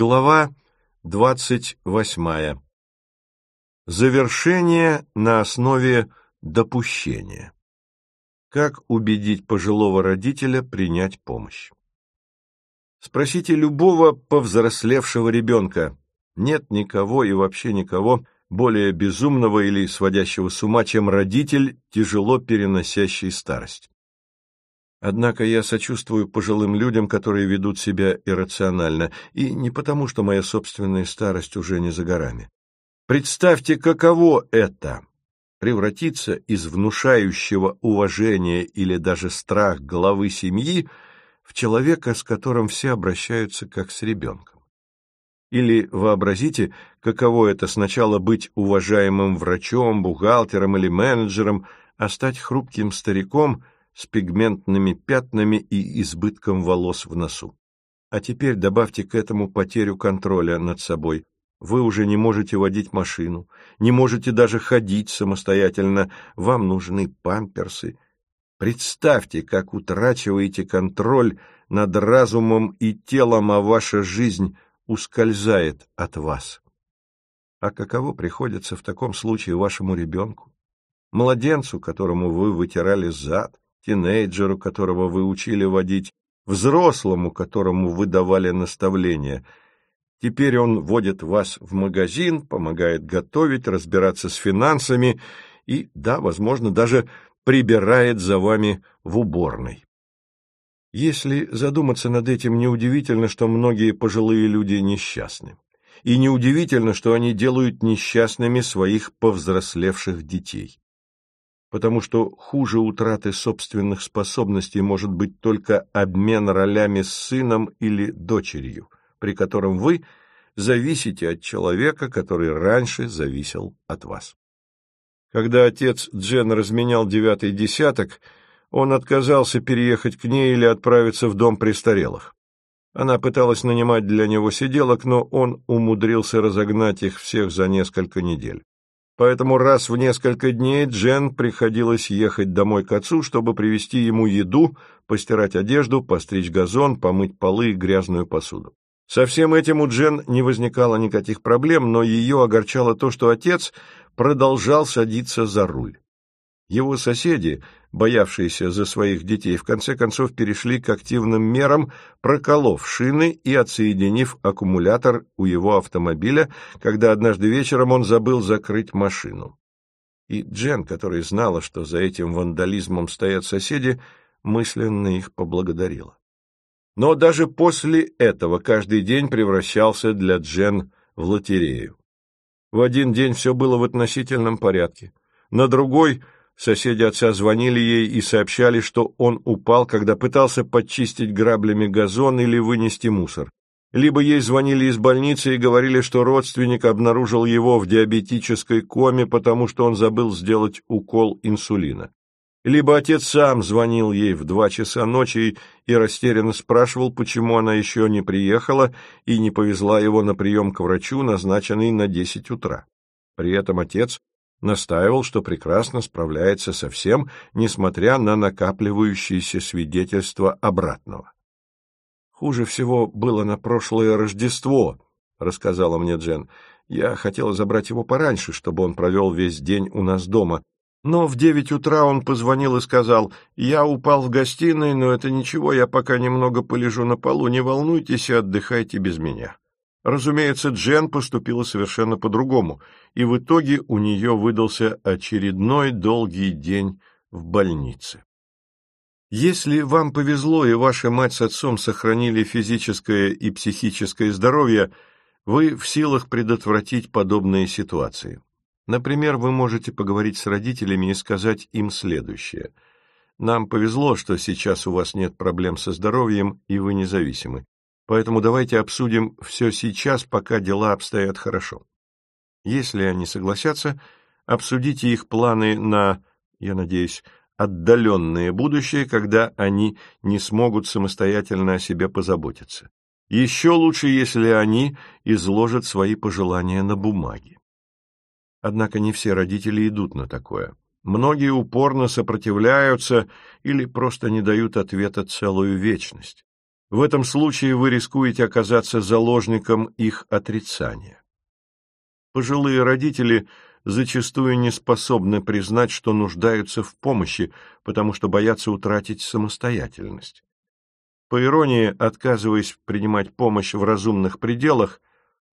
Глава двадцать восьмая. Завершение на основе допущения. Как убедить пожилого родителя принять помощь? Спросите любого повзрослевшего ребенка. Нет никого и вообще никого более безумного или сводящего с ума, чем родитель, тяжело переносящий старость. Однако я сочувствую пожилым людям, которые ведут себя иррационально, и не потому, что моя собственная старость уже не за горами. Представьте, каково это — превратиться из внушающего уважения или даже страх главы семьи в человека, с которым все обращаются как с ребенком. Или вообразите, каково это сначала быть уважаемым врачом, бухгалтером или менеджером, а стать хрупким стариком — с пигментными пятнами и избытком волос в носу. А теперь добавьте к этому потерю контроля над собой. Вы уже не можете водить машину, не можете даже ходить самостоятельно, вам нужны памперсы. Представьте, как утрачиваете контроль над разумом и телом, а ваша жизнь ускользает от вас. А каково приходится в таком случае вашему ребенку? Младенцу, которому вы вытирали зад, тинейджеру, которого вы учили водить, взрослому, которому вы давали наставления. Теперь он водит вас в магазин, помогает готовить, разбираться с финансами и, да, возможно, даже прибирает за вами в уборной. Если задуматься над этим, неудивительно, что многие пожилые люди несчастны. И неудивительно, что они делают несчастными своих повзрослевших детей потому что хуже утраты собственных способностей может быть только обмен ролями с сыном или дочерью, при котором вы зависите от человека, который раньше зависел от вас. Когда отец Джен разменял девятый десяток, он отказался переехать к ней или отправиться в дом престарелых. Она пыталась нанимать для него сиделок, но он умудрился разогнать их всех за несколько недель. Поэтому раз в несколько дней Джен приходилось ехать домой к отцу, чтобы привезти ему еду, постирать одежду, постричь газон, помыть полы и грязную посуду. Со всем этим у Джен не возникало никаких проблем, но ее огорчало то, что отец продолжал садиться за руль. Его соседи, боявшиеся за своих детей, в конце концов перешли к активным мерам, проколов шины и отсоединив аккумулятор у его автомобиля, когда однажды вечером он забыл закрыть машину. И Джен, которая знала, что за этим вандализмом стоят соседи, мысленно их поблагодарила. Но даже после этого каждый день превращался для Джен в лотерею. В один день все было в относительном порядке, на другой — Соседи отца звонили ей и сообщали, что он упал, когда пытался подчистить граблями газон или вынести мусор. Либо ей звонили из больницы и говорили, что родственник обнаружил его в диабетической коме, потому что он забыл сделать укол инсулина. Либо отец сам звонил ей в два часа ночи и растерянно спрашивал, почему она еще не приехала и не повезла его на прием к врачу, назначенный на десять утра. При этом отец настаивал, что прекрасно справляется со всем, несмотря на накапливающиеся свидетельства обратного. «Хуже всего было на прошлое Рождество», — рассказала мне Джен. «Я хотела забрать его пораньше, чтобы он провел весь день у нас дома. Но в девять утра он позвонил и сказал, «Я упал в гостиной, но это ничего, я пока немного полежу на полу, не волнуйтесь и отдыхайте без меня». Разумеется, Джен поступила совершенно по-другому, и в итоге у нее выдался очередной долгий день в больнице. Если вам повезло и ваша мать с отцом сохранили физическое и психическое здоровье, вы в силах предотвратить подобные ситуации. Например, вы можете поговорить с родителями и сказать им следующее. «Нам повезло, что сейчас у вас нет проблем со здоровьем, и вы независимы. Поэтому давайте обсудим все сейчас, пока дела обстоят хорошо. Если они согласятся, обсудите их планы на, я надеюсь, отдаленное будущее, когда они не смогут самостоятельно о себе позаботиться. Еще лучше, если они изложат свои пожелания на бумаге. Однако не все родители идут на такое. Многие упорно сопротивляются или просто не дают ответа целую вечность. В этом случае вы рискуете оказаться заложником их отрицания. Пожилые родители зачастую не способны признать, что нуждаются в помощи, потому что боятся утратить самостоятельность. По иронии, отказываясь принимать помощь в разумных пределах,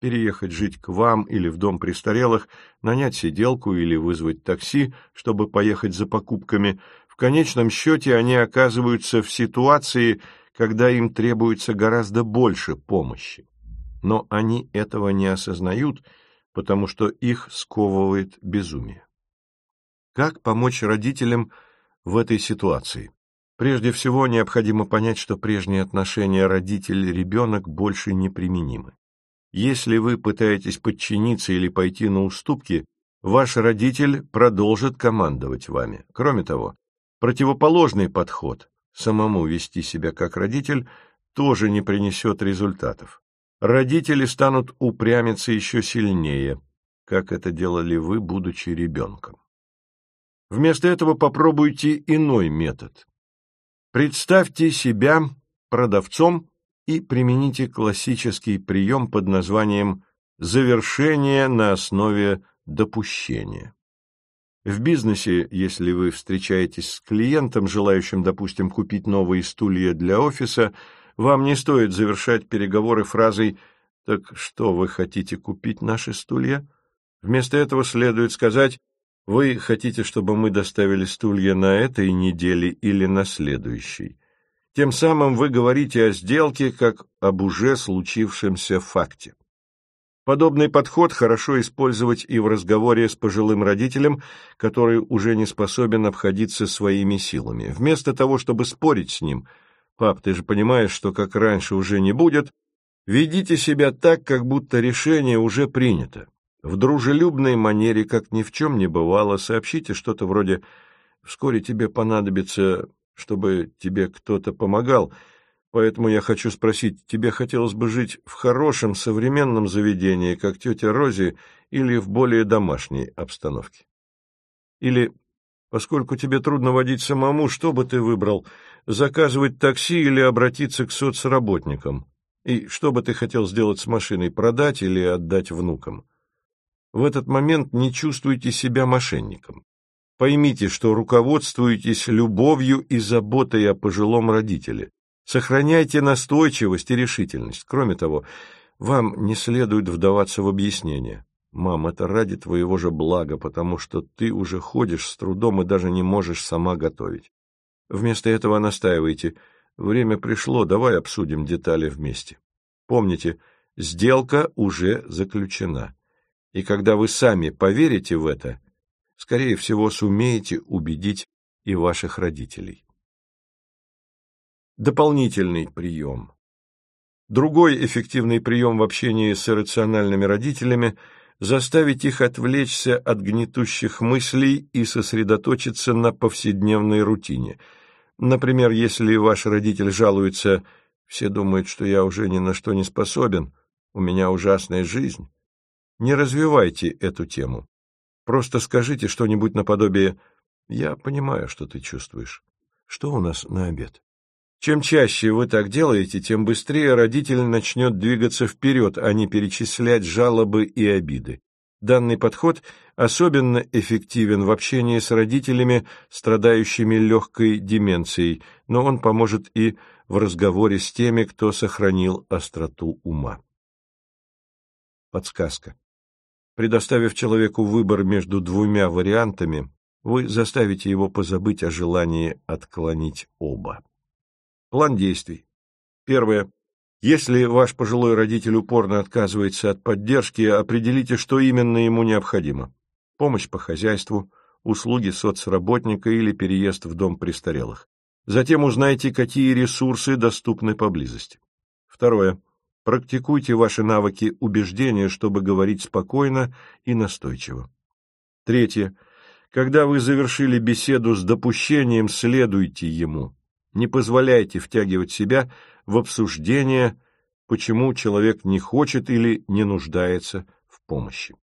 переехать жить к вам или в дом престарелых, нанять сиделку или вызвать такси, чтобы поехать за покупками, в конечном счете они оказываются в ситуации, когда им требуется гораздо больше помощи. Но они этого не осознают, потому что их сковывает безумие. Как помочь родителям в этой ситуации? Прежде всего, необходимо понять, что прежние отношения родитель-ребенок больше неприменимы. Если вы пытаетесь подчиниться или пойти на уступки, ваш родитель продолжит командовать вами. Кроме того, противоположный подход, самому вести себя как родитель, тоже не принесет результатов. Родители станут упрямиться еще сильнее, как это делали вы, будучи ребенком. Вместо этого попробуйте иной метод. Представьте себя продавцом и примените классический прием под названием «завершение на основе допущения». В бизнесе, если вы встречаетесь с клиентом, желающим, допустим, купить новые стулья для офиса, вам не стоит завершать переговоры фразой «Так что, вы хотите купить наши стулья?» Вместо этого следует сказать вы хотите, чтобы мы доставили стулья на этой неделе или на следующей? Тем самым вы говорите о сделке как об уже случившемся факте. Подобный подход хорошо использовать и в разговоре с пожилым родителем, который уже не способен обходиться своими силами. Вместо того, чтобы спорить с ним, «Пап, ты же понимаешь, что как раньше уже не будет», ведите себя так, как будто решение уже принято. В дружелюбной манере, как ни в чем не бывало, сообщите что-то вроде «Вскоре тебе понадобится, чтобы тебе кто-то помогал, поэтому я хочу спросить, тебе хотелось бы жить в хорошем современном заведении, как тетя Рози, или в более домашней обстановке?» Или «Поскольку тебе трудно водить самому, что бы ты выбрал, заказывать такси или обратиться к соцработникам? И что бы ты хотел сделать с машиной, продать или отдать внукам?» в этот момент не чувствуете себя мошенником. Поймите, что руководствуетесь любовью и заботой о пожилом родителе. Сохраняйте настойчивость и решительность. Кроме того, вам не следует вдаваться в объяснение. Мам, это ради твоего же блага, потому что ты уже ходишь с трудом и даже не можешь сама готовить. Вместо этого настаивайте. Время пришло, давай обсудим детали вместе. Помните, сделка уже заключена и когда вы сами поверите в это, скорее всего, сумеете убедить и ваших родителей. Дополнительный прием. Другой эффективный прием в общении с иррациональными родителями – заставить их отвлечься от гнетущих мыслей и сосредоточиться на повседневной рутине. Например, если ваш родитель жалуется «все думают, что я уже ни на что не способен, у меня ужасная жизнь», не развивайте эту тему. Просто скажите что-нибудь наподобие «Я понимаю, что ты чувствуешь. Что у нас на обед?» Чем чаще вы так делаете, тем быстрее родитель начнет двигаться вперед, а не перечислять жалобы и обиды. Данный подход особенно эффективен в общении с родителями, страдающими легкой деменцией, но он поможет и в разговоре с теми, кто сохранил остроту ума. Подсказка. Предоставив человеку выбор между двумя вариантами, вы заставите его позабыть о желании отклонить оба. План действий. Первое. Если ваш пожилой родитель упорно отказывается от поддержки, определите, что именно ему необходимо. Помощь по хозяйству, услуги соцработника или переезд в дом престарелых. Затем узнайте, какие ресурсы доступны поблизости. Второе. Практикуйте ваши навыки убеждения, чтобы говорить спокойно и настойчиво. Третье. Когда вы завершили беседу с допущением, следуйте ему. Не позволяйте втягивать себя в обсуждение, почему человек не хочет или не нуждается в помощи.